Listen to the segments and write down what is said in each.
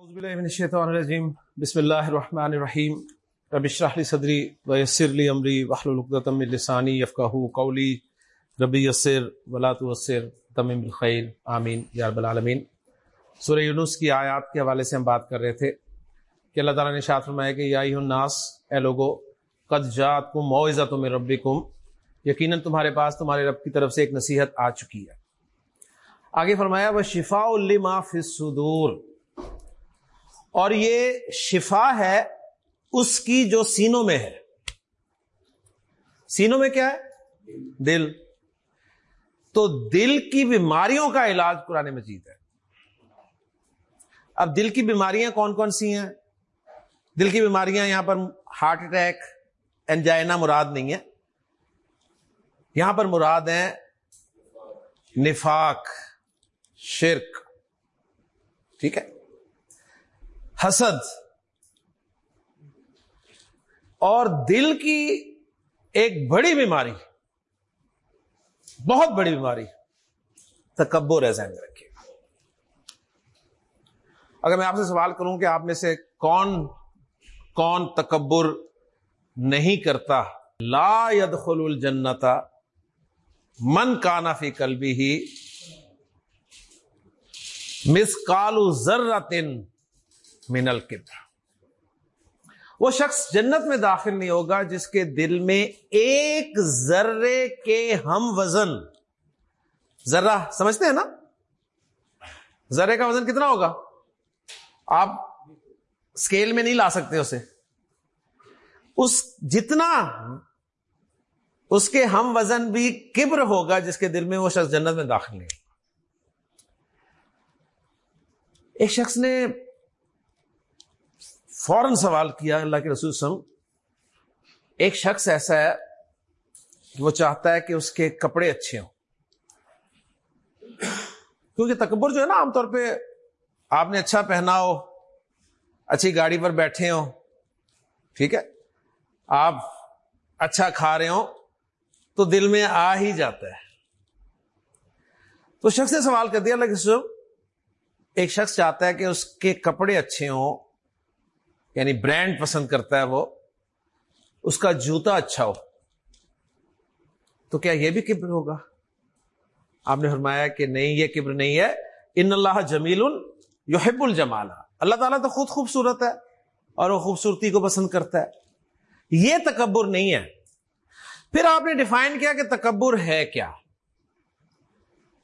اعوذ باللہ من الشیطان الرجیم۔ بسم اللہ الرحمن الرحیم۔ رب اشرح لی صدری ویسر لی امری واحلل عقدۃ من لسانی یفقهوا قولی۔ رب یسر ولا تعسر تمم بالخیر۔ آمین یا رب العالمین۔ سورہ یونس کی آیات کے حوالے سے ہم بات کر رہے تھے کہ اللہ تعالیٰ نے شاعت فرمایا کہ یا ایھا الناس، اے لوگو، قد جاءتکم موعظۃ من ربکم۔ یقیناً تمہارے پاس، تمہارے رب کی طرف سے ایک نصیحت آ چکی ہے۔ آگے فرمایا وہ شفاء لما فی الصدور۔ اور یہ شفا ہے اس کی جو سینوں میں ہے۔ سینوں میں کیا ہے؟ دل۔ تو دل کی بیماریوں کا علاج قرآن مجید ہے۔ اب دل کی بیماریاں کون کون سی ہیں؟ دل کی بیماریاں یہاں پر ہارٹ اٹیک، انجائنا مراد نہیں ہے یہاں پر مراد ہیں نفاق، شرک۔ ٹھیک ہے؟ حسد اور دل کی ایک بڑی بیماری بہت بڑی بیماری تکبر ہے ذہن رکھیے۔ اگر میں آپ سے سوال کروں کہ آپ میں سے کون کون تکبر نہیں کرتا؟ لا يدخل الجنت من کانا فی قلبی ہی مس کالو ذرتن من الکبر۔ وہ شخص جنت میں داخل نہیں ہوگا جس کے دل میں ایک ذرے کے ہم وزن۔ ذرہ، سمجھتے ہیں نا؟ ذرے کا وزن کتنا ہوگا؟ آپ اسکیل میں نہیں لا سکتے اسے۔ اس جتنا اس کے ہم وزن بھی کبر ہوگا جس کے دل میں وہ شخص جنت میں داخل نہیں ایک شخص نے فوراً سوال کیا اللہ کے رسول سم ایک شخص ایسا ہے کہ وہ چاہتا ہے کہ اس کے کپڑے اچھے ہوں۔ کیونکہ تکبر جو ہے نا عام طور پہ، آپ نے اچھا پہنا ہو، اچھی گاڑی پر بیٹھے ہو، ٹھیک ہے، آپ اچھا کھا رہے ہو تو دل میں آ ہی جاتا ہے۔ تو شخص نے سوال کر دیا اللہ کے ایک شخص چاہتا ہے کہ اس کے کپڑے اچھے ہوں یعنی برانڈ پسند کرتا ہے وہ، اس کا جوتا اچھا ہو۔ تو کیا یہ بھی کبر ہوگا؟ آپ نے فرمایا کہ نہیں، یہ کبر نہیں ہے۔ ان اللہ جمیل یحب الجمال۔ اللہ تعالیٰ تو خود خوبصورت ہے اور وہ خوبصورتی کو پسند کرتا ہے۔ یہ تکبر نہیں ہے۔ پھر آپ نے ڈیفائن کیا کہ تکبر ہے کیا؟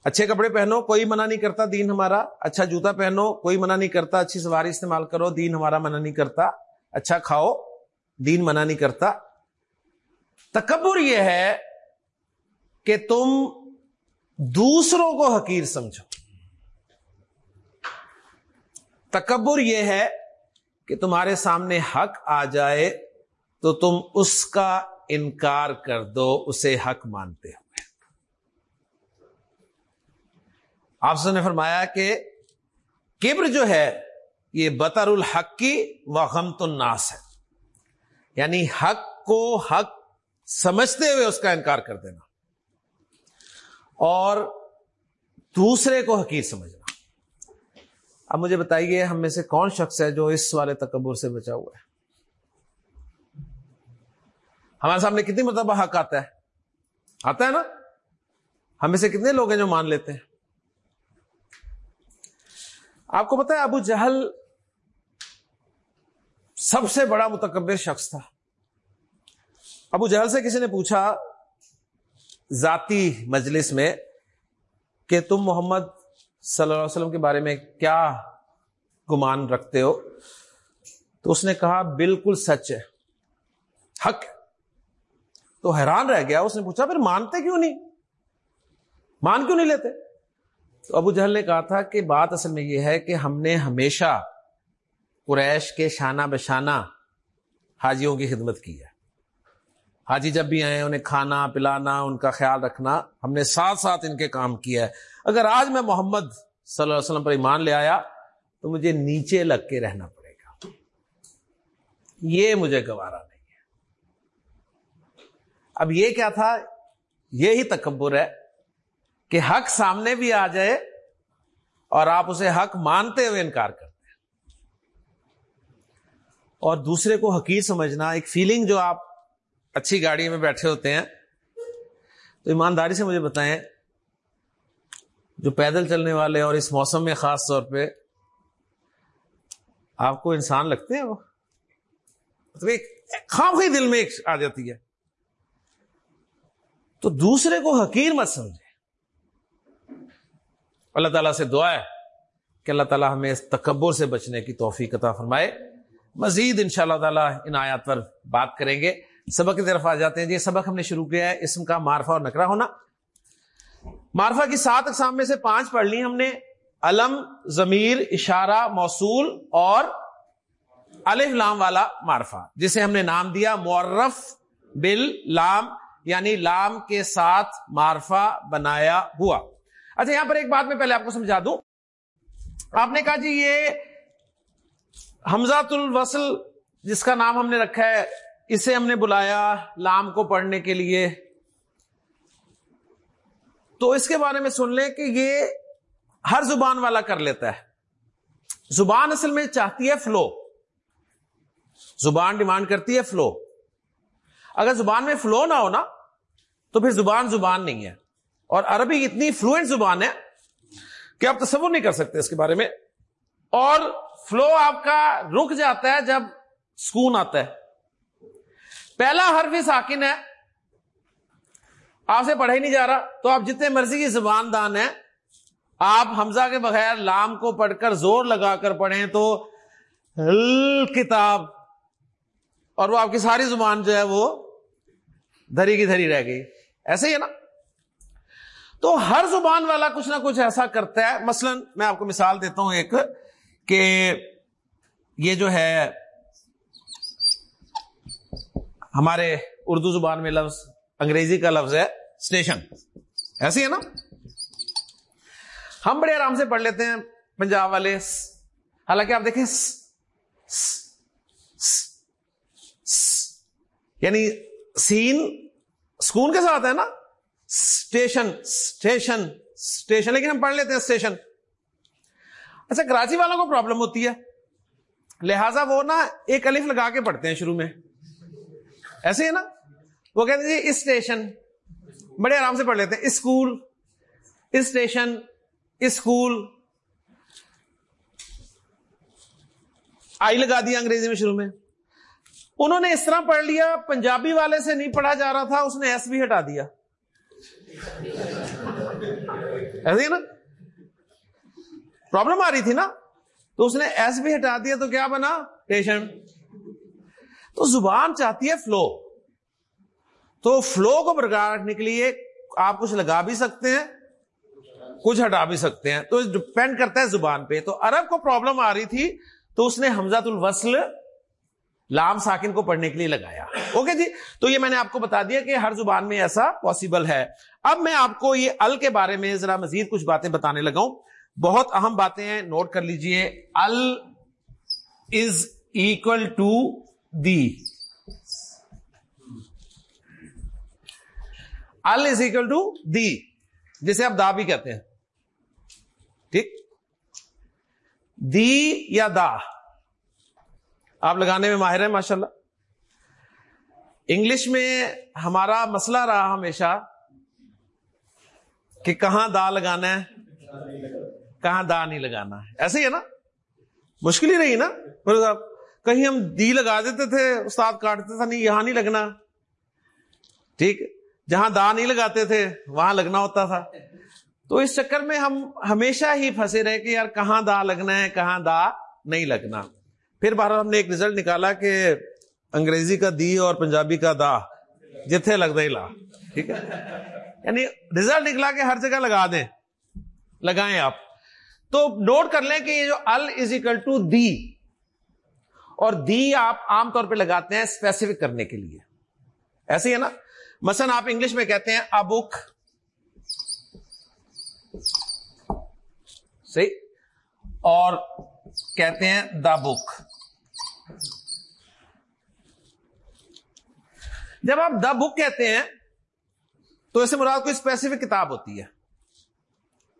اچھے کپڑے پہنو، کوئی منع نہیں کرتا دین ہمارا۔ اچھا جوتا پہنو، کوئی منع نہیں کرتا، اچھی سواری استعمال کرو، دین ہمارا منع نہیں کرتا۔ اچھا کھاؤ، دین منع نہیں کرتا۔ تکبر یہ ہے کہ تم دوسروں کو حقیر سمجھو۔ تکبر یہ ہے کہ تمہارے سامنے حق آ جائے تو تم اس کا انکار کر دو، اسے حق مانتے ہو۔ آپ نے فرمایا کہ کبر جو ہے، یہ بطر الحق کی غمت الناس ہے۔ یعنی حق کو حق سمجھتے ہوئے اس کا انکار کر دینا۔ اور دوسرے کو حقیق سمجھنا۔ اب مجھے بتائیے، ہم میں سے کون شخص ہے جو اس والے تکبر سے بچا ہوا ہے؟ ہمارے سامنے کتنی مرتبہ حق آتا ہے؟ آتا ہے نا؟ ہم میں سے کتنے لوگ ہیں جو مان لیتے ہیں؟ آپ کو پتا ہے ابو جہل سب سے بڑا متکبر شخص تھا۔ ابو جہل سے کسی نے پوچھا ذاتی مجلس میں کہ تم محمد صلی اللہ علیہ وسلم کے بارے میں کیا گمان رکھتے ہو؟ تو اس نے کہا، بالکل سچ ہے۔ حق۔ تو حیران رہ گیا۔ اس نے پوچھا، پھر مانتے کیوں نہیں؟ مان کیوں نہیں لیتے؟ تو ابو جہل نے کہا تھا کہ بات اصل میں یہ ہے کہ ہم نے ہمیشہ قریش کے شانہ بشانہ حاجیوں کی خدمت کی ہے۔ حاجی جب بھی آئے، انہیں کھانا، پلانا، ان کا خیال رکھنا، ہم نے ساتھ ساتھ ان کے کام کیا ہے۔ اگر آج میں محمد صلی اللہ علیہ وسلم پر ایمان لے آیا، تو مجھے نیچے لگ کے رہنا پڑے گا۔ یہ مجھے گوارا نہیں ہے۔ اب یہ کیا تھا؟ یہی تکبر ہے۔ کہ حق سامنے بھی آ جائے اور آپ اسے حق مانتے ہوئے انکار کرتے ہیں۔ اور دوسرے کو حقیر سمجھنا، ایک فیلنگ جو آپ اچھی گاڑی میں بیٹھے ہوتے ہیں، تو ایمانداری سے مجھے بتائیں، جو پیدل چلنے والے اور اس موسم میں خاص طور پہ، آپ کو انسان لگتے ہیں وہ؟ مطلب خام ہی دل میں ایک آ جاتی ہے۔ تو دوسرے کو حقیر مت سمجھے اللہ تعالیٰ سے دعا ہے کہ اللہ تعالیٰ ہمیں اس تکبر سے بچنے کی توفیق عطا فرمائے۔ مزید ان شاء اللہ تعالیٰ ان آیات پر بات کریں گے۔ سبق کی طرف آ جاتے ہیں۔ جی سبق ہم نے شروع کیا ہے اسم کا معرفہ اور نکرا ہونا۔ معرفہ کی سات اقسام میں سے پانچ پڑھ لی ہم نے۔ علم، ضمیر، اشارہ، موصول اور الف لام والا معرفہ۔ جسے ہم نے نام دیا معرف بل لام یعنی لام کے ساتھ معرفہ بنایا ہوا۔ اچھا یہاں پر ایک بات میں پہلے آپ کو سمجھا دوں۔ آپ نے کہا جی یہ حمزات الوصل، جس کا نام ہم نے رکھا ہے، اسے ہم نے بلایا لام کو پڑھنے کے لیے۔ تو اس کے بارے میں سن لیں کہ یہ ہر زبان والا کر لیتا ہے۔ زبان اصل میں چاہتی ہے فلو زبان ڈیمانڈ کرتی ہے فلو اگر زبان میں فلو نہ ہونا تو پھر زبان زبان نہیں ہے۔ اور عربی اتنی فلوئنٹ زبان ہے کہ آپ تصور نہیں کر سکتے اس کے بارے میں۔ اور فلو آپ کا رک جاتا ہے جب سکون آتا ہے۔ پہلا حرف ساکن ہے۔ آپ سے پڑھا ہی نہیں جا رہا، تو آپ جتنے مرضی کی زبان دان ہیں، آپ حمزہ کے بغیر لام کو پڑھ کر زور لگا کر پڑھیں تو کتاب۔ اور وہ آپ کی ساری زبان جو ہے وہ دھری کی دھری رہ گئی۔ ایسے ہی ہے نا؟ تو ہر زبان والا کچھ نہ کچھ ایسا کرتا ہے۔ مثلا میں آپ کو مثال دیتا ہوں ایک کہ یہ جو ہے ہمارے اردو زبان میں لفظ، انگریزی کا لفظ ہے اسٹیشن۔ ایسی ہے نا؟ ہم بڑے آرام سے پڑھ لیتے ہیں پنجاب والے۔ حالانکہ آپ دیکھیں یعنی سین سکون کے ساتھ ہے نا؟ اسٹیشن اسٹیشن اسٹیشن لیکن ہم پڑھ لیتے ہیں اسٹیشن اچھا کراچی والوں کو پرابلم ہوتی ہے لہذا وہ نا ایک الف لگا کے پڑھتے ہیں شروع میں ایسے ہے نا وہ کہتے ہیں جی اسٹیشن بڑے آرام سے پڑھ لیتے ہیں اسکول اسٹیشن اسکول آئی لگا دیا انگریزی میں شروع میں انہوں نے اس طرح پڑھ لیا پنجابی والے سے نہیں پڑھا جا رہا تھا اس نے ایس بھی ہٹا دیا ایسے ہی نا؟ پرابلم آ رہی تھی نا؟ تو اس نے ایس بھی ہٹا دیا تو کیا بنا؟ ٹیشن تو زبان چاہتی ہے فلو تو فلو کو برقرار رکھنے کے لیے آپ کچھ لگا بھی سکتے ہیں، کچھ ہٹا بھی سکتے ہیں۔ تو ڈپینڈ کرتا ہے زبان پہ۔ تو عرب کو پرابلم آ رہی تھی، تو اس نے حمزات الوصل لام ساکن کو پڑھنے کے لیے لگایا۔ اوکے جی؟ تو یہ میں نے آپ کو بتا دیا کہ ہر زبان میں ایسا پاسبل ہے۔ اب میں آپ کو یہ ال کے بارے میں ذرا مزید کچھ باتیں بتانے لگاؤں بہت اہم باتیں ہیں، نوٹ کر لیجیے۔ ال از اکول ٹو دی ال از اکول ٹو دی جسے آپ دا بھی کہتے ہیں۔ ٹھیک؟ دی یا دا۔ آپ لگانے میں ماہر ہیں ماشاء اللہ انگلش میں ہمارا مسئلہ رہا ہمیشہ کہ کہاں دا لگانا ہے؟ کہاں دا نہیں لگانا ہے؟ ایسے ہی ہے نا؟ مشکل ہی رہی نا؟ صاحب، کہیں ہم دی لگا دیتے تھے، استاد کاٹتے تھا نہیں، یہاں نہیں لگنا۔ ٹھیک جہاں دا نہیں لگاتے تھے، وہاں لگنا ہوتا تھا۔ تو اس چکر میں ہم ہمیشہ ہی پھنسے رہے کہ یار، کہاں دا لگنا ہے، کہاں دا نہیں لگنا۔ پھر بہرحال ہم نے ایک رزلٹ نکالا کہ انگریزی کا دی اور پنجابی کا دا۔ جتھے لگ دے لا۔ ٹھیک ہے؟ یعنی رزلٹ نکلا کے ہر جگہ لگا دیں۔ لگائیں آپ۔ تو نوٹ کر لیں کہ یہ جو ال از اکل ٹو دی اور دی آپ عام طور پہ لگاتے ہیں اسپیسیفک کرنے کے لیے۔ ایسے ہی ہے نا؟ مثلا آپ انگلش میں کہتے ہیں ابک صحیح؟ اور کہتے ہیں دا بک جب آپ دا بک کہتے ہیں، تو اسے مراد کوئی اسپیسیفک کتاب ہوتی ہے۔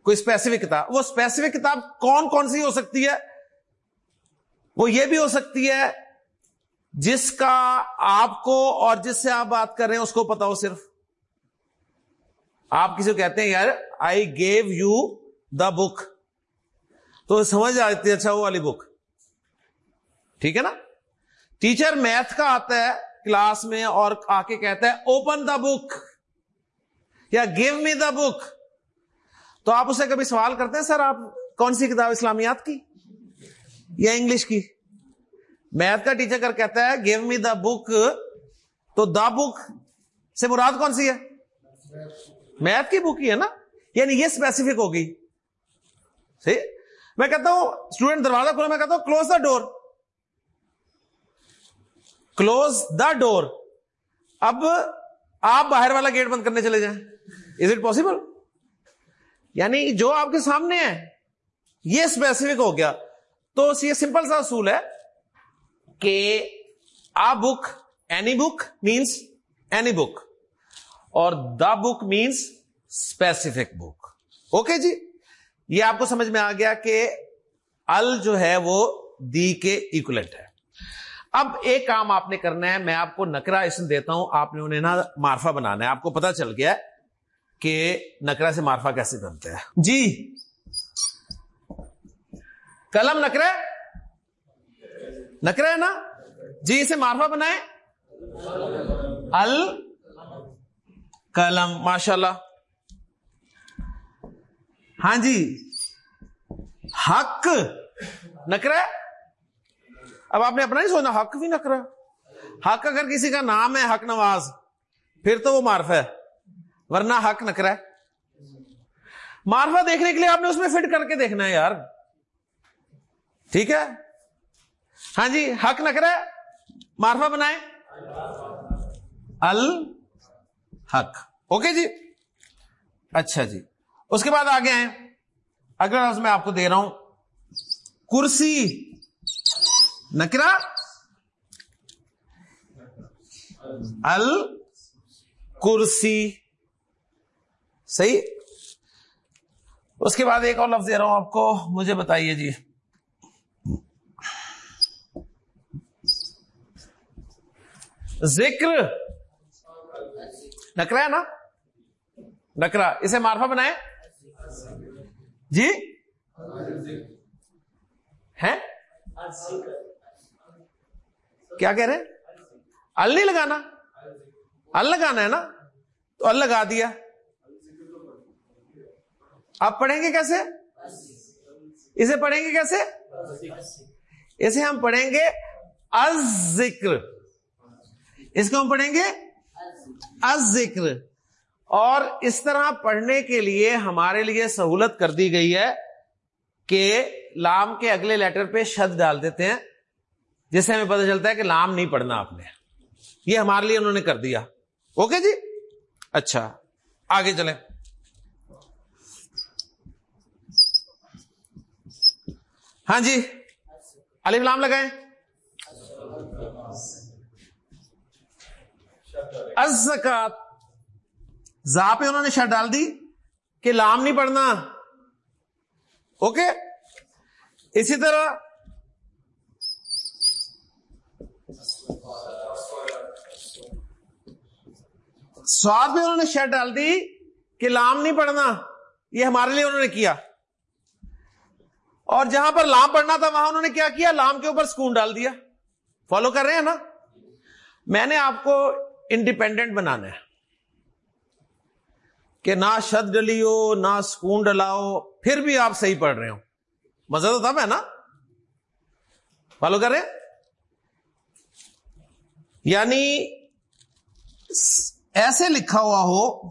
کوئی اسپیسیفک کتاب۔ وہ اسپیسیفک کتاب کون کون سی ہو سکتی ہے؟ وہ یہ بھی ہو سکتی ہے، جس کا آپ کو اور جس سے آپ بات کر رہے ہیں، اس کو پتا ہو صرف۔ آپ کسی کو کہتے ہیں، یار آئی گیو یو دا بک تو سمجھ آتی اچھا وہ والی بک ٹھیک ہے نا؟ ٹیچر میتھ کا آتا ہے۔ کلاس میں اور آ کے کہتا ہے اوپن دا بک یا گیو می دا بک تو آپ اسے کبھی سوال کرتے ہیں سر آپ کون سی کتاب اسلامیات کی یا انگلش کی? میتھ کا ٹیچر کر کہتا ہے گیو می دا بک تو دا بک سے مراد کون سی ہے؟ میتھ کی بک ہی ہے نا؟ یعنی یہ اسپیسیفک ہوگی. صحیح میں کہتا ہوں اسٹوڈنٹ دروازہ کھولا میں کہتا ہوں close the door close the ڈور اب آپ باہر والا گیٹ بند کرنے چلے جائیں. از اٹ پاسبل یعنی جو آپ کے سامنے ہے. یہ اسپیسیفک ہو گیا. تو یہ سمپل سا اصول ہے کہ a book any book means any book اور the book means specific book okay جی؟ یہ آپ کو سمجھ میں آ گیا کہ ال جو ہے وہ دی کے ایکولنٹ ہے. اب ایک کام آپ نے کرنا ہے، میں آپ کو نکرا اسم دیتا ہوں، آپ نے انہیں نا مارفا بنانا ہے۔ آپ کو پتا چل گیا کہ نکرا سے مارفا کیسے بنتا ہے۔ جی۔ قلم نکرا نکرا ہے نا؟ جی اسے مارفا بنائے ال قلم ماشاء اللہ ہاں جی۔ حق۔ نکرا اب آپ نے اپنا نہیں سوچنا، حق بھی نکرا حق اگر کسی کا نام ہے، حق نواز، پھر تو وہ معرف ہے، ورنہ حق نکرا مارفا دیکھنے کے لیے آپ نے اس میں فٹ کر کے دیکھنا ہے یار۔ ٹھیک ہے؟ ہاں جی حق نکرا مارفا بنائے ال حق اوکے جی؟ اچھا جی۔ اس کے بعد آگے ہیں۔ اگر میں آپ کو دے رہا ہوں، کرسی۔ نکرا ال کرسی صحیح؟ اس کے بعد ایک اور لفظ دے رہا ہوں آپ کو، مجھے بتائیے جی۔ ذکر۔ نکرا ہے نا؟ نکرا اسے مارفا بنائے جی؟ ہے کیا کہہ رہے ال نہیں لگانا۔ ال لگانا ہے نا؟ تو ال لگا دیا۔ آپ پڑھیں گے کیسے؟ اسے پڑھیں گے کیسے؟ اسے ہم پڑھیں گے از ذکر اس کو ہم پڑھیں گے؟ از ذکر اور اس طرح پڑھنے کے لیے ہمارے لیے سہولت کر دی گئی ہے کہ لام کے اگلے لیٹر پہ شد ڈال دیتے ہیں۔ جس سے ہمیں پتہ چلتا ہے کہ لام نہیں پڑھنا آپ نے۔ یہ ہمارے لیے انہوں نے کر دیا۔ اوکے جی؟ اچھا آگے چلیں۔ ہاں جی علی لام لگائیں۔ ازکات زا پہ انہوں نے شرط ڈال دی کہ لام نہیں پڑھنا۔ اوکے اسی طرح سواد میں انہوں نے شرط ڈال دی کہ لام نہیں پڑھنا، یہ ہمارے لیے انہوں نے کیا۔ اور جہاں پر لام پڑھنا تھا، وہاں انہوں نے کیا کیا؟ لام کے اوپر سکون ڈال دیا۔ فالو کر رہے ہیں نا؟ میں نے آپ کو انڈیپینڈنٹ بنانا ہے۔ کہ نہ شد ڈلی ہو نہ سکون ڈلاؤ، پھر بھی آپ صحیح پڑھ رہے ہو مزہ تو تب ہے نا؟ فالو کر رہے یعنی ایسے لکھا ہوا ہو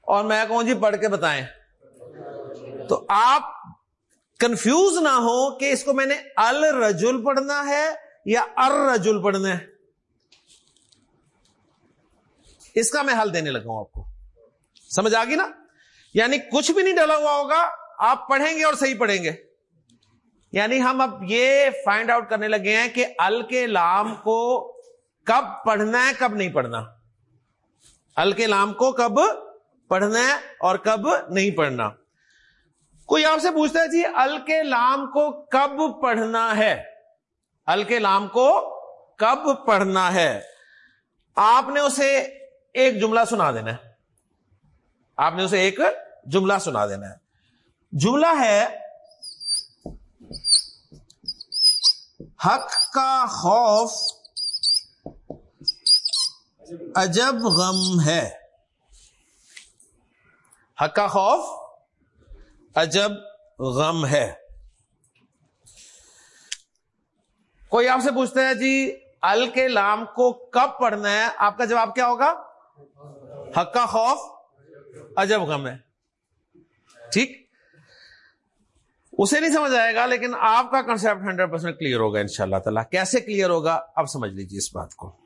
اور میں کہوں جی پڑھ کے بتائیں۔ تو آپ کنفیوز نہ ہو کہ اس کو میں نے ال رجل پڑھنا ہے یا ار پڑھنا ہے۔ اس کا میں حل دینے لگا ہوں آپ کو۔ سمجھ آ گئی نا؟ یعنی کچھ بھی نہیں ڈلا ہوا ہوگا، آپ پڑھیں گے اور صحیح پڑھیں گے۔ یعنی ہم اب یہ فائنڈ آؤٹ کرنے لگے ہیں کہ ال کے لام کو کب پڑھنا ہے، کب نہیں پڑھنا۔ ال کے لام کو کب پڑھنا ہے اور کب نہیں پڑھنا۔ کوئی آپ سے پوچھتا ہے جی ال لام کو کب پڑھنا ہے؟ ال کے لام کو کب پڑھنا ہے؟ آپ نے اسے ایک جملہ سنا دینا ہے۔ آپ نے اسے ایک جملہ سنا دینا ہے۔ جملہ ہے، حق کا خوف عجب غم ہے۔ حق کا خوف عجب غم ہے۔ کوئی آپ سے پوچھتا ہے جی ال کے لام کو کب پڑھنا ہے؟ آپ کا جواب کیا ہوگا؟ حق کا خوف عجب غم ہے۔ ٹھیک؟ اسے نہیں سمجھ آئے گا، لیکن آپ کا کنسپٹ ہنڈریڈ پرسینٹ کلیئر ہوگا ان شاء اللہ تعالی۔ کیسے کلیئر ہوگا؟ اب سمجھ لیجیے اس بات کو۔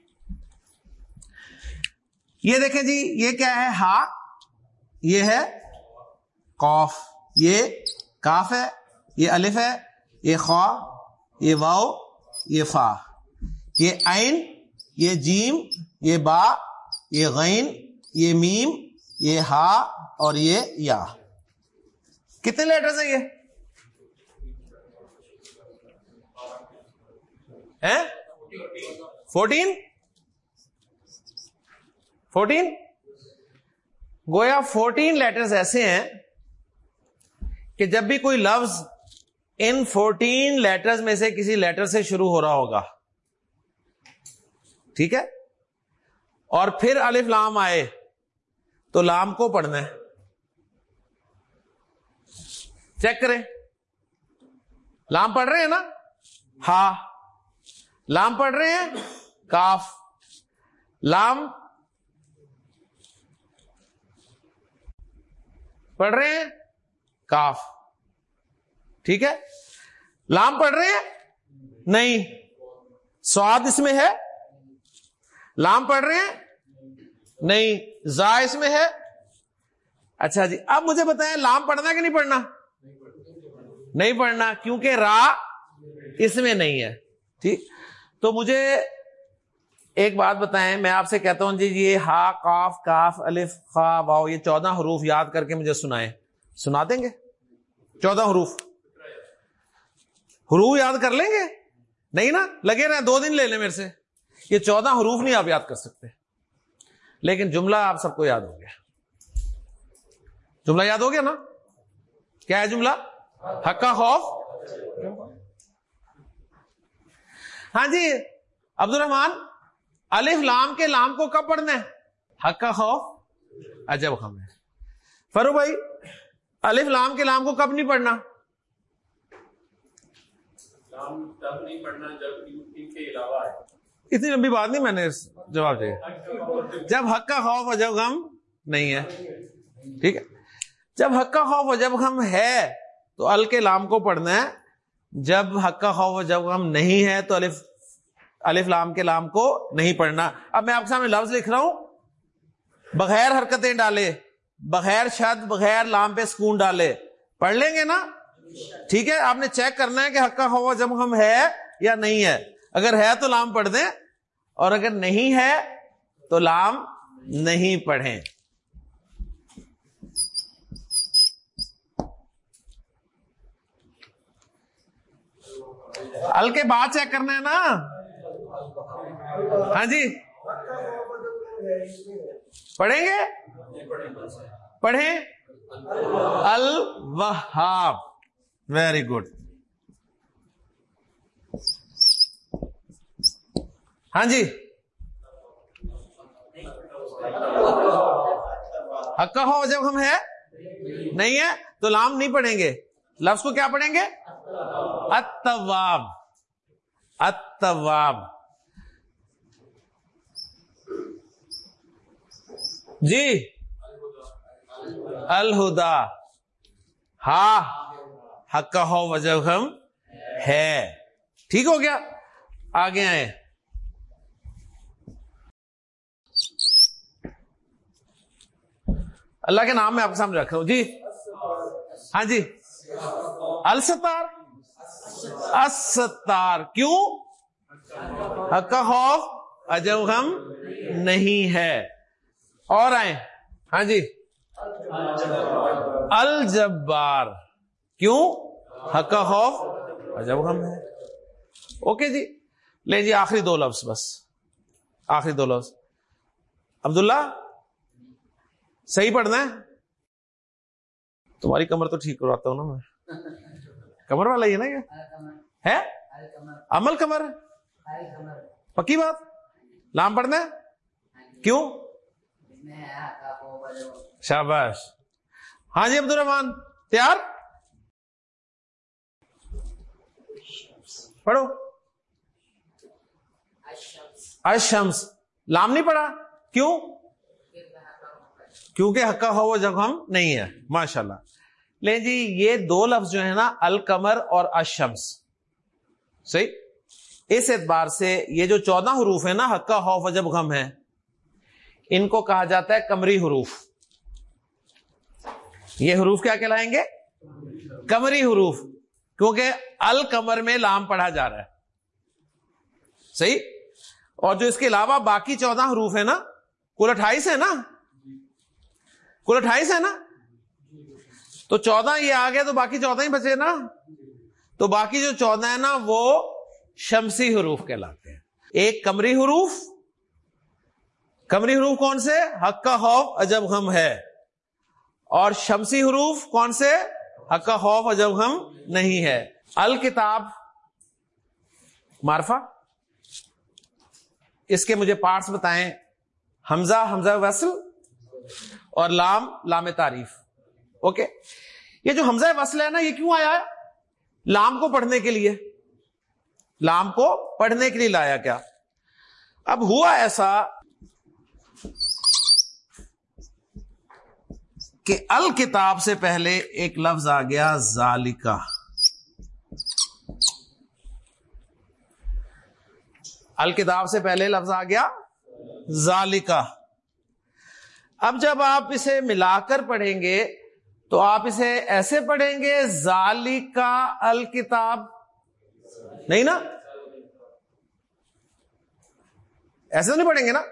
یہ دیکھیں جی یہ کیا ہے؟ ہا، یہ ہے قوف یہ کاف ہے، یہ الف ہے، یہ خوا یہ واؤ، یہ فا۔ یہ عین، یہ جیم، یہ با، یہ غین، یہ میم، یہ ہا اور یہ یا۔ کتنے لیٹرز ہیں یہ؟ فورٹین؟ فورٹین گویا فورٹین لیٹرز ایسے ہیں کہ جب بھی کوئی لفظ ان فورٹین لیٹرز میں سے کسی لیٹر سے شروع ہو رہا ہوگا۔ ٹھیک ہے؟ اور پھر الف لام آئے تو لام کو پڑھنا ہے۔ چیک کریں۔ لام پڑھ رہے ہیں نا؟ ہا۔ لام پڑھ رہے ہیں؟ کاف۔ لام پڑھ رہے ہیں؟ کاف۔ ٹھیک ہے؟ لام پڑھ رہے ہیں؟ نہیں۔ سواد اس میں ہے؟ لام پڑھ رہے ہیں؟ نہیں۔ زا اس میں ہے؟ اچھا جی اب مجھے بتائیں، لام پڑھنا کہ نہیں پڑھنا؟ نہیں پڑھنا، کیونکہ را اس میں نہیں ہے۔ ٹھیک۔ تو مجھے ایک بات بتائیں، میں آپ سے کہتا ہوں جی یہ ہا کاف کاف، الف، خا واؤ یہ چودہ حروف یاد کر کے مجھے سنائیں۔ سنا دیں گے؟ چودہ حروف۔ حروف یاد کر لیں گے؟ نہیں نا؟ لگے رہے، دو دن لے لیں میرے سے۔ یہ چودہ حروف نہیں آپ یاد کر سکتے۔ لیکن جملہ آپ سب کو یاد ہو گیا۔ جملہ یاد ہو گیا نا؟ کیا ہے جملہ؟ حق کا خوف۔ ہاں جی عبد الرحمان الف لام کے لام کو کب پڑھنا ہے؟ حق کا خوف عجب خم ہے۔ فرو بھائی الف لام کے لام کو کب نہیں پڑھنا؟ اتنی لمبی بات نہیں میں نے جواب دیا جب حق کا خوف عجب غم نہیں ہے۔ ٹھیک ہے؟ جب حق کا خوف عجب غم ہے تو ال کے لام کو پڑھنا ہے۔ جب حق کا خوف جب غم نہیں ہے تو الف الف لام کے لام کو نہیں پڑھنا۔ اب میں آپ کے سامنے لفظ لکھ رہا ہوں۔ بغیر حرکتیں ڈالے، بغیر شد، بغیر لام پہ سکون ڈالے۔ پڑھ لیں گے نا؟ ٹھیک ہے، آپ نے چیک کرنا ہے کہ حق کا ہوا جب ہم ہے یا نہیں ہے۔ اگر ہے تو لام پڑھ دیں، اور اگر نہیں ہے تو لام نہیں پڑھیں۔ ال کے بعد چیک کرنا ہے نا؟ ہاں جی۔ پڑھیں گے؟ پڑھیں۔ الوہاب۔ ویری گڈ ہاں جی۔ حق ہو جب ہم ہے نہیں ہے تو لام نہیں پڑھیں گے۔ لفظ کو کیا پڑھیں گے؟ اتواب اتواب جی الہدا ہا حق ہو، وجہ ہم ہے۔ ٹھیک ہو گیا؟ آگے آئے اللہ کے نام میں آپ کے سامنے رکھ رہا ہوں۔ جی۔ ہاں جی۔ الستار۔ الستار۔ کیوں؟ حق کا خوف عجب نہیں ہے۔ اور آئے ہاں جی۔ الجبار۔ کیوں؟ حق خوف۔ عجب غم ہے۔ اوکے جی۔ لے جی آخری دو لفظ بس۔ آخری دو لفظ۔ عبداللہ، صحیح پڑھنا ہے؟ تمہاری کمر تو ٹھیک کرواتا ہوں نا میں۔ کمر والا ہی ہے نا یہ؟ ہے؟ عمل کمر۔ پکی بات؟ لام پڑھنا ہے؟ کیوں؟ شاباش۔ ہاں جی عبد الرحمان تیار؟ پڑھو۔ اشمس لام نہیں پڑھا؟ کیوں؟ کیونکہ حقا ہو وہ جب ہم نہیں ہے ماشاء اللہ لیں جی یہ دو لفظ جو ہے نا الکمر اور اشمس صحیح؟ اس اعتبار سے یہ جو چودہ حروف ہے نا حقا خوف جب غم ہے۔ ان کو کہا جاتا ہے کمری حروف۔ یہ حروف کیا کہلائیں گے؟ کمری حروف، کیونکہ الکمر میں لام پڑھا جا رہا ہے۔ صحیح؟ اور جو اس کے علاوہ باقی چودہ حروف ہے نا، کل اٹھائیس ہے نا؟ کل اٹھائیس ہے نا؟ تو چودہ یہ آ گیا تو باقی چودہ ہی بچے نا۔ تو باقی جو چودہ ہے نا، وہ شمسی حروف کہلاتے ہیں۔ ایک کمری حروف کمری حروف کون سے؟ حق کا خوف عجب غم ہے۔ اور شمسی حروف کون سے؟ حق کا خوف عجب غم نہیں ہے۔ الکتاب، معرفہ۔ اس کے مجھے پارٹس بتائیں۔ حمزہ حمزہ وصل اور لام لام تعریف۔ اوکے؟ یہ جو حمزہ وصل ہے نا، یہ کیوں آیا ہے؟ لام کو پڑھنے کے لیے۔ لام کو پڑھنے کے لیے لایا کیا؟ اب ہوا ایسا کہ الکتاب سے پہلے ایک لفظ آ گیا ذالکا الکتاب سے پہلے لفظ آ گیا ذالکا اب جب آپ اسے ملا کر پڑھیں گے، تو آپ اسے ایسے پڑھیں گے ظالی کا الکتاب۔ نہیں نا؟ ایسے تو نہیں پڑھیں گے نا؟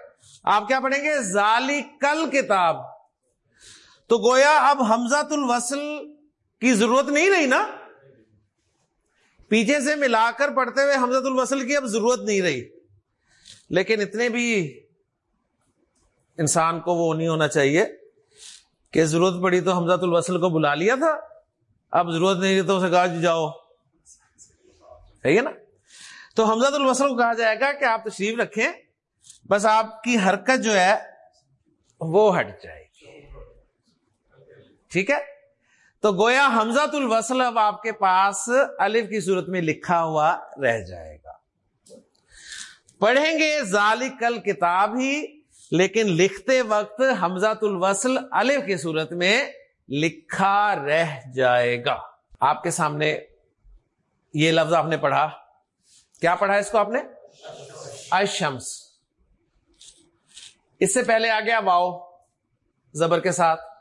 آپ کیا پڑھیں گے؟ ظالی کل کتاب تو گویا اب حمزہ الوصل کی ضرورت نہیں رہی نا؟ پیچھے سے ملا کر پڑھتے ہوئے حمزہ الوصل کی اب ضرورت نہیں رہی۔ لیکن اتنے بھی انسان کو وہ نہیں ہونا چاہیے کہ ضرورت پڑی تو حمزہ الوصل کو بلا لیا تھا۔ اب ضرورت نہیں رہی تو اسے کہا جی جاؤ۔ ہے نا؟ تو حمزہ الوصل کو کہا جائے گا کہ آپ تشریف رکھیں، بس آپ کی حرکت جو ہے وہ ہٹ جائے۔ گی ٹھیک ہے؟ تو گویا حمزہ الوصل اب آپ کے پاس الف کی صورت میں لکھا ہوا رہ جائے گا۔ پڑھیں گے ذالک کل کتاب ہی، لیکن لکھتے وقت حمزہ الوصل الف کی صورت میں لکھا رہ جائے گا۔ آپ کے سامنے یہ لفظ آپ نے پڑھا۔ کیا پڑھا اس کو آپ نے؟ اشمس اس سے پہلے آ گیا واؤ زبر کے ساتھ۔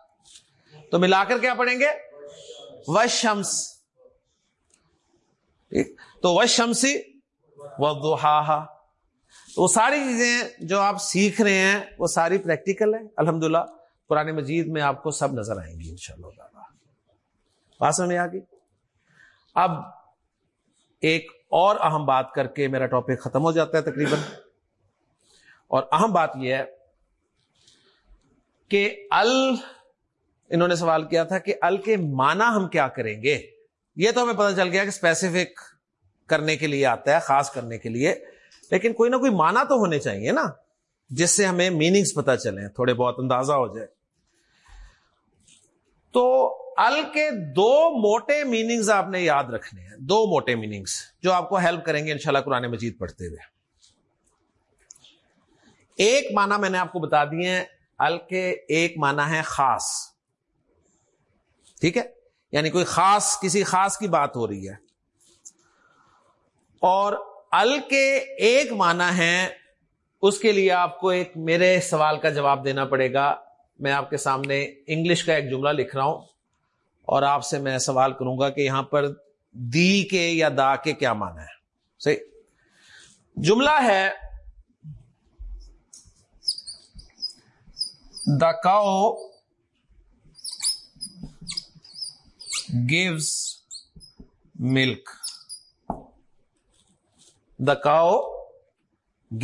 تو ملا کر کیا پڑھیں گے؟ و شمس تو و شمسی و تو وہ ساری چیزیں جو آپ سیکھ رہے ہیں، وہ ساری پریکٹیکل ہے الحمد للہ قرآن مجید میں آپ کو سب نظر آئیں گی ان شاء اللہ بات میں آ گئی؟ اب ایک اور اہم بات کر کے میرا ٹاپک ختم ہو جاتا ہے تقریباً۔ اور اہم بات یہ ہے کہ ال انہوں نے سوال کیا تھا کہ ال کے معنی ہم کیا کریں گے؟ یہ تو ہمیں پتہ چل گیا کہ اسپیسیفک کرنے کے لیے آتا ہے، خاص کرنے کے لیے۔ لیکن کوئی نہ کوئی مانا تو ہونے چاہیے نا، جس سے ہمیں میننگز پتا چلے تھوڑے بہت اندازہ ہو جائے۔ تو ال کے دو موٹے میننگز آپ نے یاد رکھنے ہیں، دو موٹے میننگز جو آپ کو ہیلپ کریں گے انشاءاللہ قرآن مجید پڑھتے ہوئے۔ ایک معنی میں نے آپ کو بتا دیے ال کے ایک معنی ہے خاص۔ ٹھیک ہے؟ یعنی کوئی خاص، کسی خاص کی بات ہو رہی ہے۔ اور ال کے ایک معنی ہے اس کے لیے آپ کو ایک میرے سوال کا جواب دینا پڑے گا۔ میں آپ کے سامنے انگلش کا ایک جملہ لکھ رہا ہوں اور آپ سے میں سوال کروں گا کہ یہاں پر دی کے یا دا کے کیا معنی ہے۔ صحیح؟ جملہ ہے the cow gives milk the cow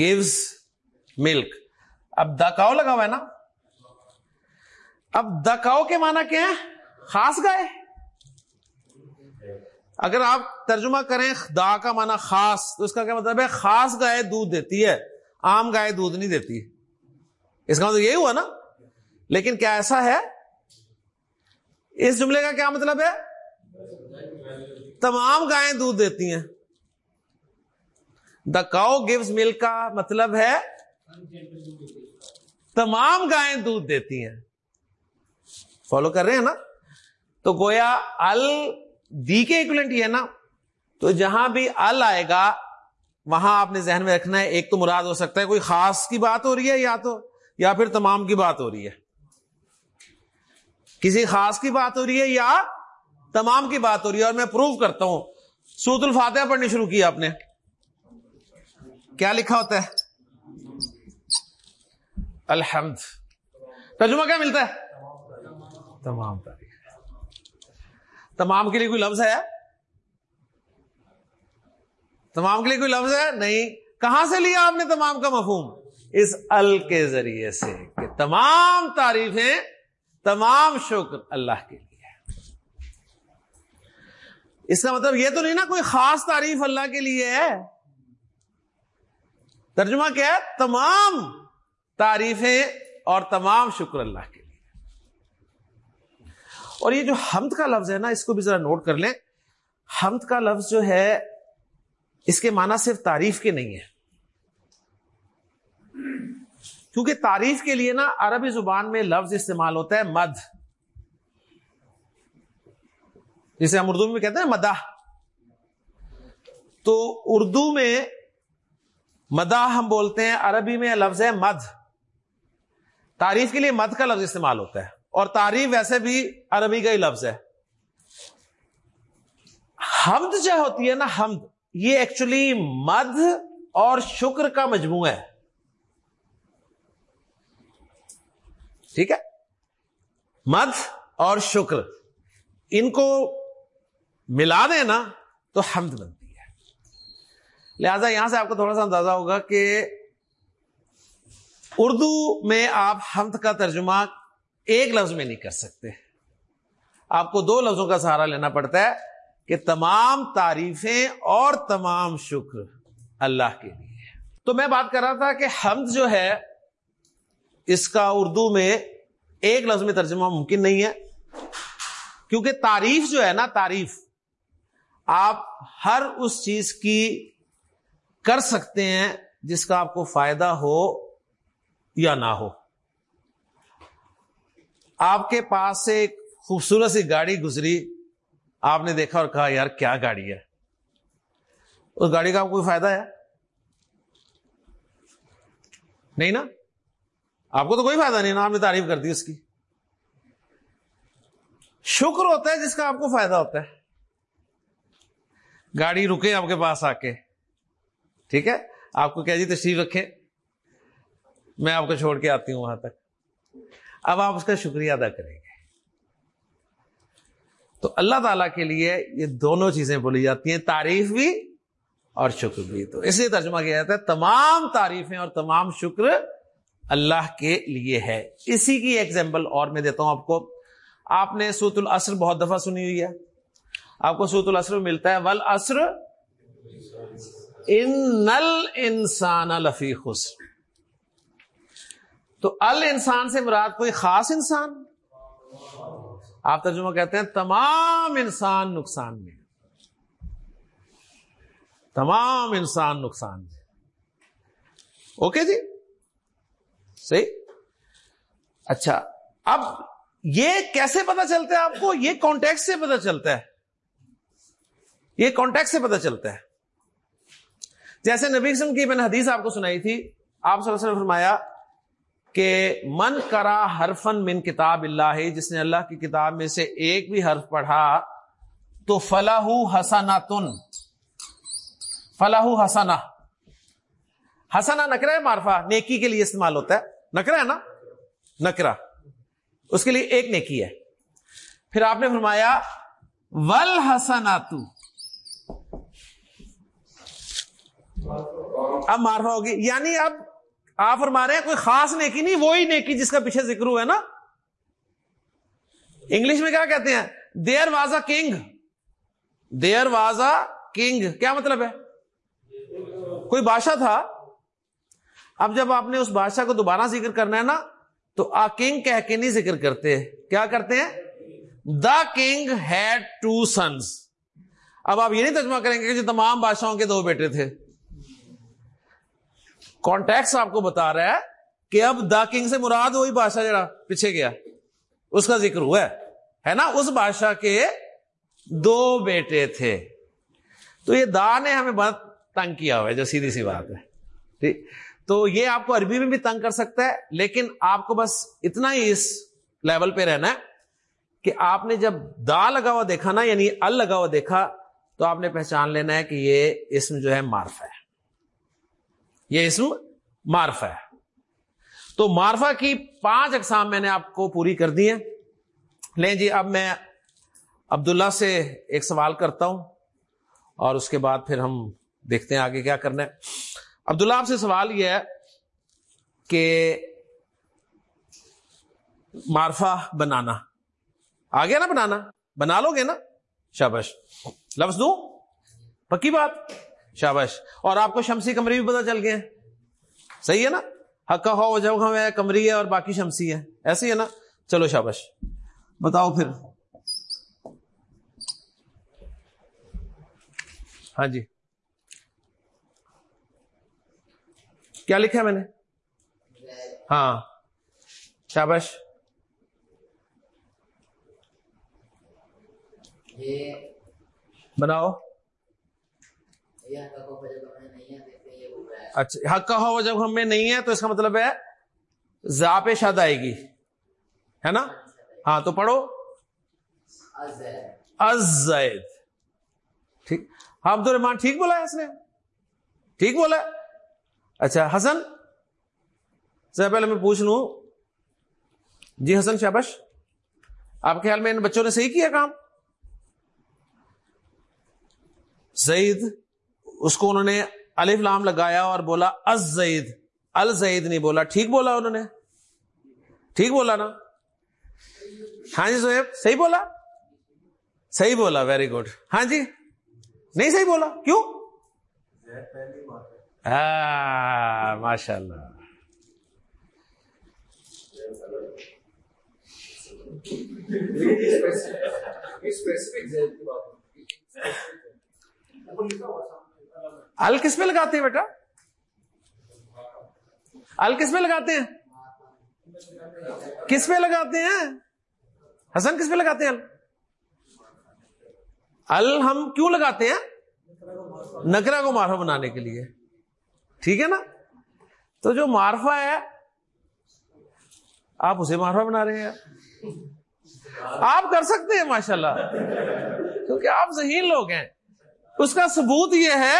gives milk. اب دکاؤ لگا ہوا ہے نا؟ اب دکاؤ کے معنی کیا ہے؟ خاص گائے اگر آپ ترجمہ کریں دا کا معنی خاص، تو اس کا کیا مطلب ہے؟ خاص گائے دودھ دیتی ہے، عام گائے دودھ نہیں دیتی۔ اس کا مطلب یہی ہوا نا؟ لیکن کیا ایسا ہے؟ اس جملے کا کیا مطلب ہے؟ تمام گائیں دودھ دیتی ہیں۔ دا کاؤ گیوز ملک کا مطلب ہے تمام گائیں دودھ دیتی ہیں۔ فالو کر رہے ہیں نا؟ تو گویا ال دی کے اکولنٹ یہ نا؟ تو جہاں بھی ال آئے گا، وہاں آپ نے ذہن میں رکھنا ہے، ایک تو مراد ہو سکتا ہے کوئی خاص کی بات ہو رہی ہے یا تو، یا پھر تمام کی بات ہو رہی ہے۔ کسی خاص کی بات ہو رہی ہے یا تمام کی بات ہو رہی ہے اور میں پروو کرتا ہوں۔ سوت الفاتحہ پڑھنی شروع کی آپ نے۔ کیا لکھا ہوتا ہے؟ الحمد۔ ترجمہ کیا ملتا ہے؟ تمام تاریخ۔ تمام کے لیے کوئی لفظ ہے؟ تمام کے لیے کوئی لفظ ہے؟ نہیں۔ کہاں سے لیا آپ نے تمام کا مفہوم؟ اس ال کے ذریعے سے کہ تمام تعریفیں تمام شکر اللہ کے لیے اس کا مطلب یہ تو نہیں نا کوئی خاص تعریف اللہ کے لیے ہے۔ ترجمہ کیا ہے؟ تمام تعریفیں اور تمام شکر اللہ کے لیے۔ اور یہ جو حمد کا لفظ ہے نا، اس کو بھی ذرا نوٹ کر لیں۔ حمد کا لفظ جو ہے، اس کے معنی صرف تعریف کے نہیں ہے۔ کیونکہ تعریف کے لیے نا عربی زبان میں لفظ استعمال ہوتا ہے مد۔ جسے ہم اردو میں کہتے ہیں مداح۔ تو اردو میں مداح ہم بولتے ہیں، عربی میں لفظ ہے مد۔ تعریف کے لیے مد کا لفظ استعمال ہوتا ہے۔ اور تعریف ویسے بھی عربی کا ہی لفظ ہے۔ حمد جو ہوتی ہے نا، حمد، یہ ایکچولی مد اور شکر کا مجموعہ ہے۔ ٹھیک ہے؟ مد اور شکر، ان کو ملا دیں نا تو حمد بنتی ہے۔ لہذا یہاں سے آپ کو تھوڑا سا اندازہ ہوگا کہ اردو میں آپ حمد کا ترجمہ ایک لفظ میں نہیں کر سکتے۔ آپ کو دو لفظوں کا سہارا لینا پڑتا ہے کہ تمام تعریفیں اور تمام شکر اللہ کے لیے۔ تو میں بات کر رہا تھا کہ حمد جو ہے اس کا اردو میں ایک لفظ میں ترجمہ ممکن نہیں ہے۔ کیونکہ تعریف جو ہے نا، تعریف، آپ ہر اس چیز کی کر سکتے ہیں جس کا آپ کو فائدہ ہو یا نہ ہو۔ آپ کے پاس سے ایک خوبصورت سی گاڑی گزری۔ آپ نے دیکھا اور کہا، یار، کیا گاڑی ہے؟ اس گاڑی کا آپ کوئی فائدہ ہے؟ نہیں نا؟ آپ کو تو کوئی فائدہ نہیں نا آپ نے تعریف کر دی اس کی۔ شکر ہوتا ہے جس کا آپ کو فائدہ ہوتا ہے۔ گاڑی رکے آپ کے پاس آ کے۔ ٹھیک ہے؟ آپ کو کیا جی تشریف رکھے میں آپ کو چھوڑ کے آتی ہوں وہاں تک۔ اب آپ اس کا شکریہ ادا کریں گے۔ تو اللہ تعالی کے لیے یہ دونوں چیزیں بولی جاتی ہیں، تعریف بھی اور شکر بھی۔ تو اس لیے ترجمہ کیا جاتا ہے، تمام تعریفیں اور تمام شکر اللہ کے لیے ہے۔ اسی کی ایگزامپل اور میں دیتا ہوں آپ کو۔ آپ نے سوت الاسر بہت دفعہ سنی ہوئی ہے۔ آپ کو سوت الاسر ملتا ہے ول اصر ان انسان لفی خسر۔ تو ال انسان سے مراد کوئی خاص انسان؟ آپ ترجمہ کہتے ہیں تمام انسان نقصان میں۔ تمام انسان نقصان میں۔ اوکے جی؟ صحیح؟ اچھا اب یہ کیسے پتا چلتا ہے آپ کو؟ یہ کانٹیکٹ سے پتا چلتا ہے۔ یہ کانٹیکٹ سے پتا چلتا ہے۔ جیسے نبی قسم کی میں نے حدیث آپ کو سنائی تھی، آپ صلی اللہ علیہ وسلم فرمایا کہ من کرا حرفن من کتاب اللہ، جس نے اللہ کی کتاب میں سے ایک بھی حرف پڑھا، تو فلاح حسنا تن فلاح حسنا حسنا نکرا مارفا نیکی کے لیے استعمال ہوتا ہے۔ نکرا ہے نا؟ نکرا۔ اس کے لیے ایک نیکی ہے۔ پھر آپ نے فرمایا ول حسنا اب مارفا ہوگی۔ یعنی اب آپ فرما رہے ہیں کوئی خاص نیکی نہیں، وہی نیکی جس کا پیچھے ذکر ہوا ہے نا؟ انگلش میں کیا کہتے ہیں؟ There was a king there was a king کیا مطلب ہے؟ کوئی بادشاہ تھا؟ اب جب آپ نے اس بادشاہ کو دوبارہ ذکر کرنا ہے نا، تو آ کنگ کہہ کے نہیں ذکر کرتے۔ کیا کرتے ہیں؟ The king had two sons اب آپ یہ نہیں ترجمہ کریں گے کہ جو تمام بادشاہوں کے دو بیٹے تھے۔ کانٹیکس آپ کو بتا رہا ہے کہ اب دا کنگ سے مراد وہی بادشاہ جڑا پیچھے گیا۔ اس کا ذکر ہوا ہے نا؟ اس بادشاہ کے دو بیٹے تھے۔ تو یہ دا نے ہمیں بہت تنگ کیا ہوا ہے، جو سیدھی سی بات ہے۔ ٹھیک۔ تو یہ آپ کو عربی میں بھی تنگ کر سکتا ہے، لیکن آپ کو بس اتنا ہی اس لیول پہ رہنا ہے کہ آپ نے جب دا لگا ہوا دیکھا نا یعنی ال لگا ہوا دیکھا، تو آپ نے پہچان لینا ہے کہ یہ اسم جو ہے مارف ہے۔ یہ اسم مارف ہے۔ تو مارفا کی پانچ اقسام میں نے آپ کو پوری کر دی ہیں۔ لیں جی اب میں عبداللہ سے ایک سوال کرتا ہوں اور اس کے بعد پھر ہم دیکھتے ہیں آگے کیا کرنا ہے۔ عبداللہ، آپ سے سوال یہ ہے کہ مارفا بنانا آ گیا نا بنانا؟ بنا لو گے نا؟ شابش لفظ دوں؟ پکی بات؟ شابش اور آپ کو شمسی کمری بھی پتا چل گئے صحیح ہے نا؟ حق ہو جب ہم کمری ہے اور باقی شمسی ہے۔ ایسے ہی ہے نا؟ چلو شابش بتاؤ پھر۔ ہاں جی۔ کیا لکھا ہے میں نے؟ ہاں۔ شابش بناؤ۔ اچھا حق کا ہو جب ہم میں نہیں ہے تو اس کا مطلب ہے زاپ شاد آئے گی۔ ہے نا؟ ہاں تو پڑھو۔ ازید ٹھیک۔ عبد الرحمان ٹھیک بولا ہے اس نے؟ ٹھیک بولا ہے؟ اچھا حسن؟ سے پہلے میں پوچھ لوں۔ جی حسن شابش، آپ کے خیال میں ان بچوں نے صحیح کیا کام؟ زید، اس کو انہوں نے الف لام لگایا اور بولا، از زید الزید نہیں بولا، ٹھیک بولا انہوں نے؟ ٹھیک بولا نا؟ ہاں جی سہیب، صحیح بولا؟ صحیح بولا ویری گڈ ہاں جی نہیں صحیح بولا، کیوں؟ ماشاء اللہ ال کس میں لگاتے ہیں بیٹا؟ ال کس میں لگاتے ہیں؟ کس میں لگاتے ہیں؟ حسن، کس میں لگاتے ہیں ال ہم کیوں لگاتے ہیں؟ نکرا کو مارفا بنانے کے لیے۔ ٹھیک ہے نا؟ تو جو مارفا ہے، آپ اسے مارفا بنا رہے ہیں۔ آپ کر سکتے ہیں ماشاء اللہ کیونکہ آپ ذہین لوگ ہیں۔ اس کا ثبوت یہ ہے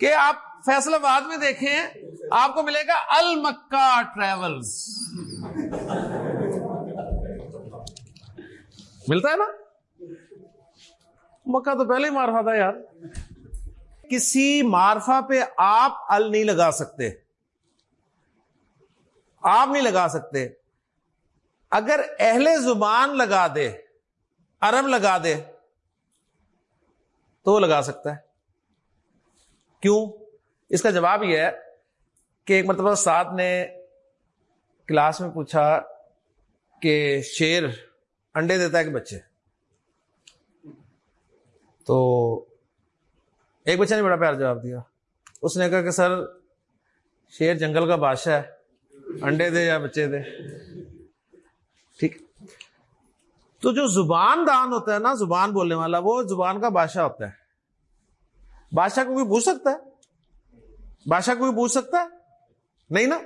کہ آپ فیصلہ آباد میں دیکھیں، آپ کو ملے گا المکہ ٹریولز۔ ملتا ہے نا؟ مکہ تو پہلے ہی مارفا تھا یار۔ کسی مارفا پہ آپ ال نہیں لگا سکتے۔ آپ نہیں لگا سکتے۔ اگر اہل زبان لگا دے، عرب لگا دے، تو وہ لگا سکتا ہے۔ کیوں؟ اس کا جواب یہ ہے کہ ایک مرتبہ ساتھ نے کلاس میں پوچھا کہ شیر انڈے دیتا ہے کہ بچے؟ تو ایک بچے نے بڑا پیار جواب دیا۔ اس نے کہا کہ سر، شیر جنگل کا بادشاہ ہے، انڈے دے یا بچے دے۔ ٹھیک۔ تو جو زبان دان ہوتا ہے نا، زبان بولنے والا، وہ زبان کا بادشاہ ہوتا ہے۔ بادشاہ کو کوئی پوچھ سکتا ہے؟ بادشاہ کو کوئی پوچھ سکتا ہے؟ نہیں نا؟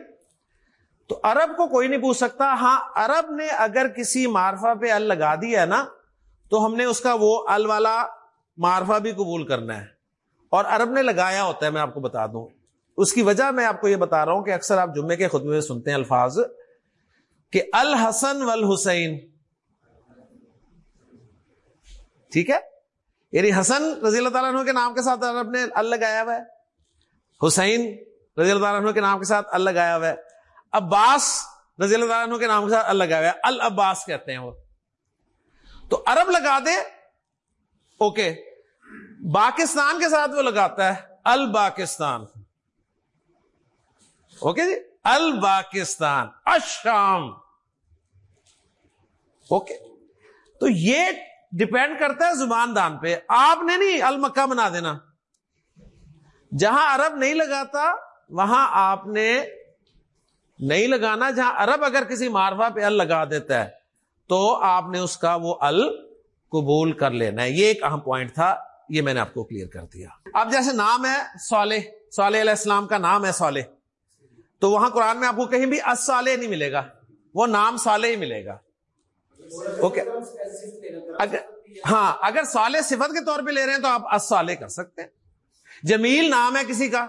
تو عرب کو کوئی نہیں پوچھ سکتا۔ ہاں عرب نے اگر کسی مارفا پہ ال لگا دیا ہے نا، تو ہم نے اس کا وہ ال والا مارفا بھی قبول کرنا ہے۔ اور عرب نے لگایا ہوتا ہے، میں آپ کو بتا دوں۔ اس کی وجہ میں آپ کو یہ بتا رہا ہوں کہ اکثر آپ جمعے کے خطبے میں سنتے ہیں الفاظ کہ الحسن والحسین۔ ٹھیک ہے؟ یعنی حسن رضی اللہ تعالیٰ عنہ کے نام کے ساتھ عرب نے ال لگایا ہوا ہے۔ حسین رضی اللہ عنہ کے نام کے ساتھ ال لگایا ہوا ہے۔ عباس رضی اللہ عنہ کے نام کے ساتھ ال لگایا ہوا ہے۔ العباس کہتے ہیں وہ۔ تو عرب لگا دے اوکے۔ پاکستان کے ساتھ وہ لگاتا ہے، الباکستان۔ اوکے جی؟ الباکستان اشام اوکے۔ تو یہ ڈپینڈ کرتا ہے زبان دان پہ۔ آپ نے نہیں المکہ بنا دینا۔ جہاں عرب نہیں لگاتا، وہاں آپ نے نہیں لگانا۔ جہاں عرب اگر کسی مارفا پہ ال لگا دیتا ہے، تو آپ نے اس کا وہ ال قبول کر لینا ہے۔ یہ ایک اہم پوائنٹ تھا۔ یہ میں نے آپ کو کلیئر کر دیا۔ اب جیسے نام ہے صالح صالح علیہ السلام کا نام ہے صالح۔ تو وہاں قرآن میں آپ کو کہیں بھی صالح نہیں ملے گا، وہ نام صالح ہی ملے گا۔ اوکے اگر ہاں اگر صالح صفت کے طور پہ لے رہے ہیں تو آپ صالح کر سکتے ہیں۔ جمیل نام ہے کسی کا،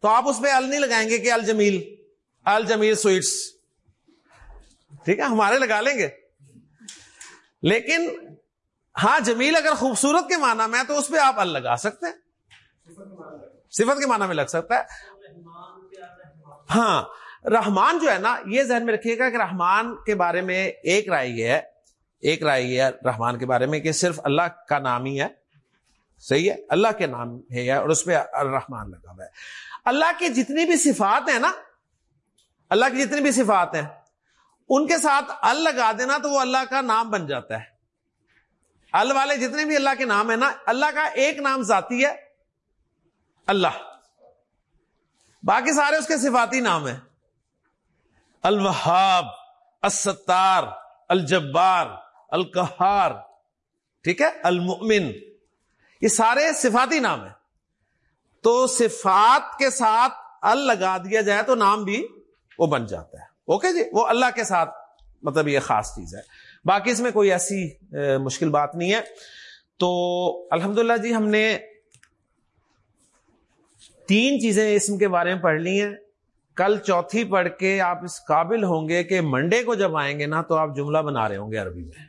تو آپ اس پہ ال نہیں لگائیں گے کہ الجمیل الجمیل سویٹس ٹھیک ہے، ہمارے لگا لیں گے۔ لیکن ہاں جمیل اگر خوبصورت کے معنی میں تو اس پہ آپ ال لگا سکتے ہیں۔ صفت کے معنی میں لگ سکتا ہے۔ ہاں رحمان جو ہے نا، یہ ذہن میں رکھیے گا کہ رحمان کے بارے میں ایک رائے یہ ہے، ایک رائے یہ ہے رحمان کے بارے میں کہ صرف اللہ کا نام ہی ہے۔ صحیح ہے؟ اللہ کے نام ہے اور اس پہ رحمان لگا ہوا ہے۔ اللہ کی جتنی بھی صفات ہیں نا، اللہ کی جتنی بھی صفات ہیں، ان کے ساتھ ال لگا دینا تو وہ اللہ کا نام بن جاتا ہے۔ ال والے جتنے بھی اللہ کے نام ہیں نا، اللہ کا ایک نام ذاتی ہے، اللہ۔ باقی سارے اس کے صفاتی نام ہیں۔ الوہاب، الستار، الجبار، القہار۔ ٹھیک ہے؟ المؤمن۔ یہ سارے صفاتی نام ہیں۔ تو صفات کے ساتھ ال لگا دیا جائے تو نام بھی وہ بن جاتا ہے۔ اوکے جی؟ وہ اللہ کے ساتھ مطلب یہ خاص چیز ہے۔ باقی اس میں کوئی ایسی مشکل بات نہیں ہے۔ تو الحمدللہ جی ہم نے تین چیزیں اسم کے بارے میں پڑھ لی ہیں۔ کل چوتھی پڑھ کے آپ اس قابل ہوں گے کہ منڈے کو جب آئیں گے نا تو آپ جملہ بنا رہے ہوں گے عربی میں۔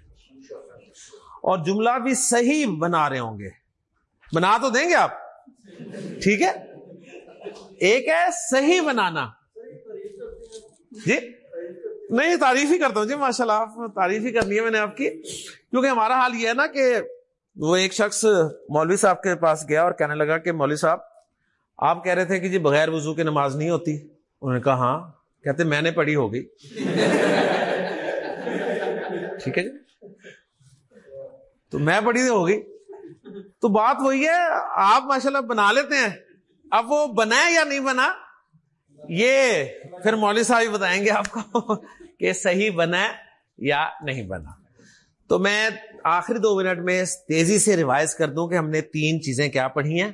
اور جملہ بھی صحیح بنا رہے ہوں گے۔ بنا تو دیں گے آپ؟ ٹھیک ہے۔ ایک ہے صحیح بنانا۔ جی؟ نہیں تعریف ہی کرتا ہوں جی ماشاء اللہ آپ تعریف ہی کرنی ہے میں نے آپ کی۔ کیونکہ ہمارا حال یہ ہے نا کہ وہ ایک شخص مولوی صاحب کے پاس گیا اور کہنے لگا کہ مولوی صاحب، آپ کہہ رہے تھے کہ جی بغیر وضو کی نماز نہیں ہوتی۔ انہوں نے کہا ہاں۔ کہتے، میں نے پڑھی ہوگی۔ ٹھیک ہے جی۔ تو میں پڑھی ہوگی۔ تو بات وہی ہے، آپ ماشاء اللہ بنا لیتے ہیں۔ اب وہ بنا یا نہیں بنا، یہ پھر مولوی صاحب بتائیں گے آپ کو۔ کہ صحیح بنا یا نہیں بنا۔ تو میں آخری دو منٹ میں تیزی سے ریوائز کر دوں کہ ہم نے تین چیزیں کیا پڑھی ہیں۔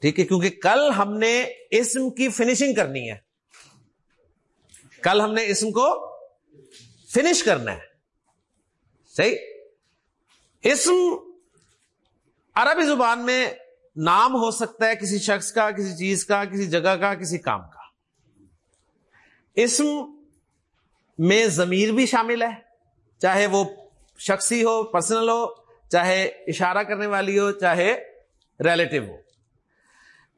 ٹھیک ہے، کیونکہ کل ہم نے اسم کی فنیشنگ کرنی ہے۔ کل ہم نے اسم کو فنش کرنا ہے۔ صحیح؟ اسم عربی زبان میں نام ہو سکتا ہے کسی شخص کا، کسی چیز کا، کسی جگہ کا، کسی کام کا۔ اسم میں ضمیر بھی شامل ہے۔ چاہے وہ شخصی ہو پرسنل ہو، چاہے اشارہ کرنے والی ہو، چاہے ریلیٹو ہو۔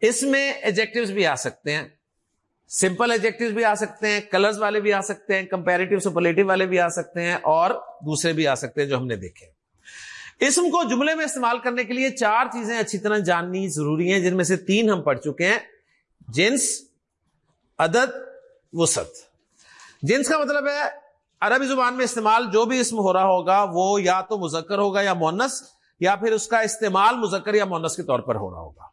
اس میں ایجیکٹوز بھی آ سکتے ہیں۔ سمپل ایجیکٹو بھی آ سکتے ہیں کلرز والے بھی آ سکتے ہیں کمپیریٹو سپرلیٹو والے بھی آ سکتے ہیں اور دوسرے بھی آ سکتے ہیں جو ہم نے دیکھے۔ اسم کو جملے میں استعمال کرنے کے لیے چار چیزیں اچھی طرح جاننی ضروری ہیں، جن میں سے تین ہم پڑھ چکے ہیں۔ جنس، عدد وسط جنس کا مطلب ہے، عربی زبان میں استعمال جو بھی اسم ہو رہا ہوگا، وہ یا تو مذکر ہوگا یا مونس یا پھر اس کا استعمال مذکر یا مونس کے طور پر ہو رہا ہوگا۔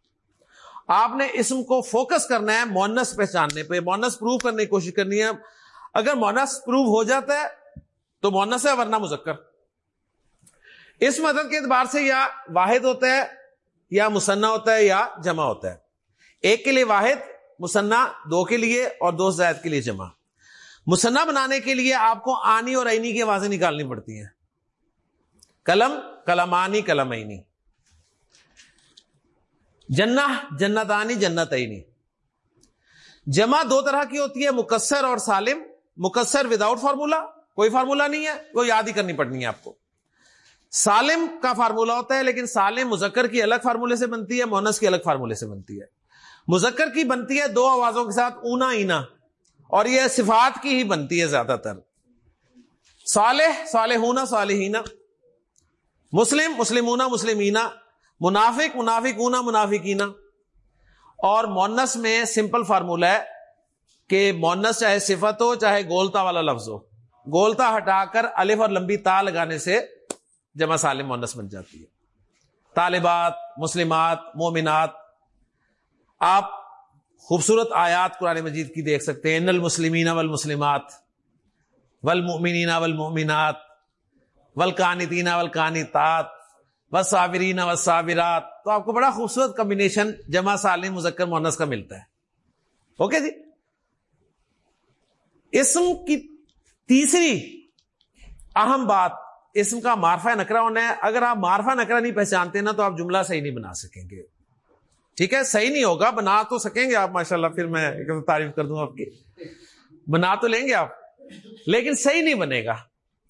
آپ نے اسم کو فوکس کرنا ہے مونس پہچاننے پہ مونس پروو کرنے کی کوشش کرنی ہے۔ اگر مونس پروو ہو جاتا ہے، تو مونس ہے ورنہ مذکر۔ اس مدد کے اعتبار سے یا واحد ہوتا ہے، یا مسنا ہوتا ہے، یا جمع ہوتا ہے۔ ایک کے لیے واحد مسنا دو کے لیے اور دو زائد کے لیے جمع۔ مسنا بنانے کے لیے آپ کو آنی اور اینی کی آوازیں نکالنی پڑتی ہیں۔ کلم، کلمانی کلم اینی جنا جنت آنی جنت اینی جمع دو طرح کی ہوتی ہے، مکسر اور سالم۔ مکسر وداؤٹ فارمولا کوئی فارمولا نہیں ہے، وہ یاد ہی کرنی پڑنی ہے آپ کو۔ سالم کا فارمولا ہوتا ہے، لیکن سالم مذکر کی الگ فارمولے سے بنتی ہے مونس کی الگ فارمولے سے بنتی ہے۔ مذکر کی بنتی ہے دو آوازوں کے ساتھ، اونا، اینا۔ اور یہ صفات کی ہی بنتی ہے زیادہ تر۔ صالح صالح ہونا مسلم مسلمونا مسلمینا منافق منافق اونا منافقینا اور مونس میں سمپل فارمولا ہے کہ مونس چاہے صفت ہو، چاہے گولتا والا لفظ ہو۔ گولتا ہٹا کر الف اور لمبی تا لگانے سے جمع سالم مونس بن جاتی ہے۔ طالبات، مسلمات، مومنات، آپ خوبصورت آیات قرآن مجید کی دیکھ سکتے ہیں۔ ان المسلمین والمسلمات، والمؤمنین والمؤمنات، والقانتین والقانتات، والصابرین والصابرات۔ تو آپ کو بڑا خوبصورت کمبینیشن جمع سالم، مذکر مونس کا ملتا ہے۔ اوکے جی؟ اسم کی تیسری اہم بات، اسم کا مارفا نکرا ہونا ہے۔ اگر آپ مارفا نکرا نہیں پہچانتے نا، تو آپ جملہ صحیح نہیں بنا سکیں گے۔ ٹھیک ہے، صحیح نہیں ہوگا، بنا تو سکیں گے آپ ماشاء اللہ پھر میں تعریف کر دوں آپ کی۔ بنا تو لیں گے آپ، لیکن صحیح نہیں بنے گا۔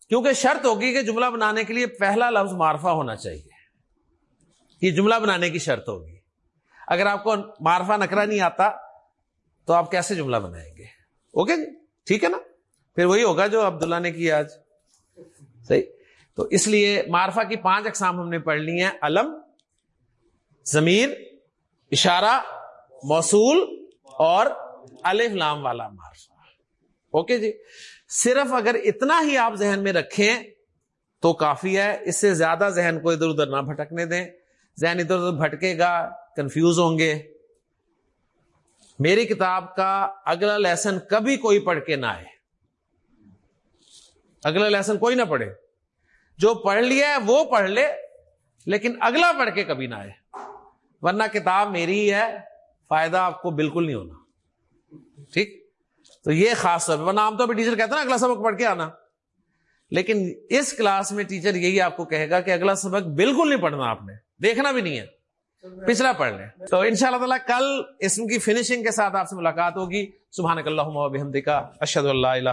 کیونکہ شرط ہوگی کہ جملہ بنانے کے لیے پہلا لفظ مارفا ہونا چاہیے۔ یہ جملہ بنانے کی شرط ہوگی۔ اگر آپ کو مارفا نکرا نہیں آتا، تو آپ کیسے جملہ بنائیں گے؟ اوکے؟ جی ٹھیک ہے نا؟ پھر وہی ہوگا جو عبداللہ نے کیا آج۔ صحیح؟ تو اس لیے مارفا کی پانچ اقسام ہم نے پڑھ لی ہیں۔ علم، ضمیر اشارہ، موصول اور الف لام والا مارفا اوکے جی؟ صرف اگر اتنا ہی آپ ذہن میں رکھیں تو کافی ہے۔ اس سے زیادہ ذہن کو ادھر ادھر نہ بھٹکنے دیں۔ ذہن ادھر ادھر بھٹکے گا کنفیوز ہوں گے۔ میری کتاب کا اگلا لیسن کبھی کوئی پڑھ کے نہ آئے۔ اگلا لیسن کوئی نہ پڑھے۔ جو پڑھ لیا ہے وہ پڑھ لے، لیکن اگلا پڑھ کے کبھی نہ آئے۔ ورنہ کتاب میری ہی ہے، فائدہ آپ کو بالکل نہیں ہونا۔ ٹھیک؟ تو یہ خاص طور پہ عام طور پہ ٹیچر کہتا نا، اگلا سبق پڑھ کے آنا۔ لیکن اس کلاس میں ٹیچر یہی آپ کو کہے گا کہ اگلا سبق بالکل نہیں پڑھنا آپ نے، دیکھنا بھی نہیں ہے۔ پچھلا پڑھ لیں۔ تو ان شاء اللہ تعالیٰ کل اسم کی فنشنگ کے ساتھ آپ سے ملاقات ہوگی۔ سبحان اللہ اشد اللہ اللہ